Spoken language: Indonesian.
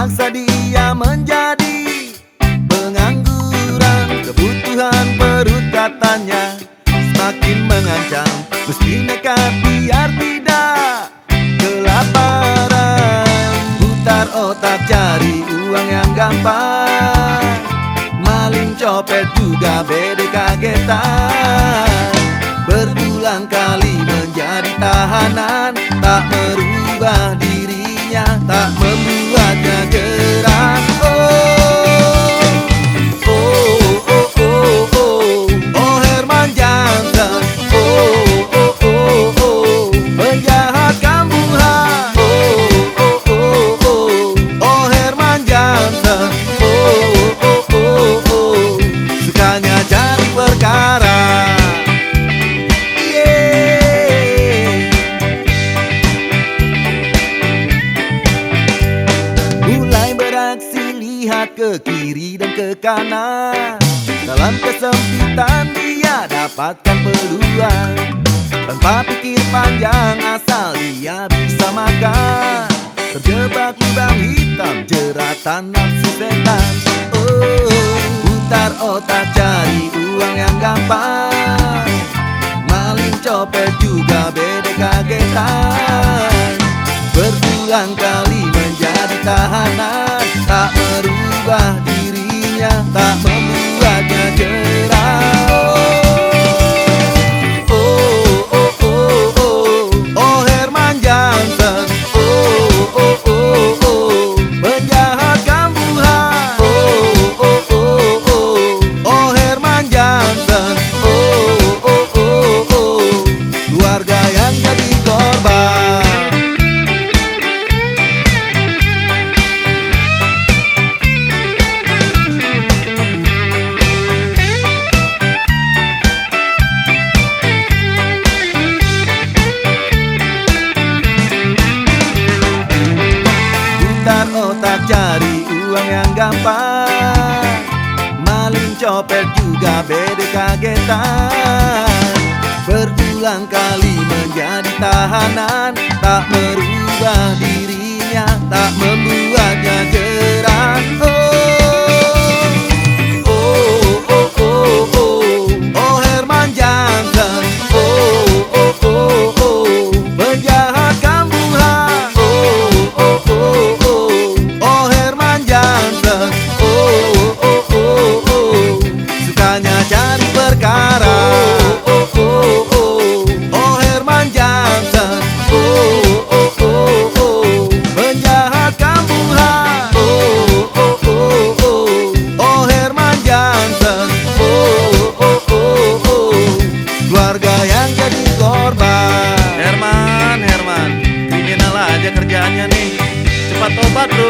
Terpaksa dia menjadi pengangguran Kebutuhan perut katanya semakin mengancam. Mesti nekat biar tidak kelaparan. Putar otak cari uang yang gampang. Maling copet juga beda kagetan. Berulang kali menjadi tahanan Tak merupakan beraksi lihat ke kiri dan ke kanan. Dalam kesempitan dia dapatkan peluang. Tanpa pikir panjang asal dia bisa makan. Terjebak lubang hitam jeratan nafsu setan. Oh, putar otak cari uang yang gampang. Maling copet juga beda kagetan. Berulang kali menjadi tahanan. Tak merubah dirinya Tak uang yang gampang. Maling copet juga beda kagetan Berulang kali menjadi tahanan. Tak merubah dirinya Tak membuatnya Sukanya cari perkara. Oh, oh, oh, oh Oh Herman Johnson Oh, oh, oh, oh Penjahat kambuhan. Oh, oh, oh, oh Oh Herman Johnson Oh, oh, oh, oh Keluarga yang jadi korban. Herman, Herman, kriminal aja kerjaannya nih. Cepat tobat, bro.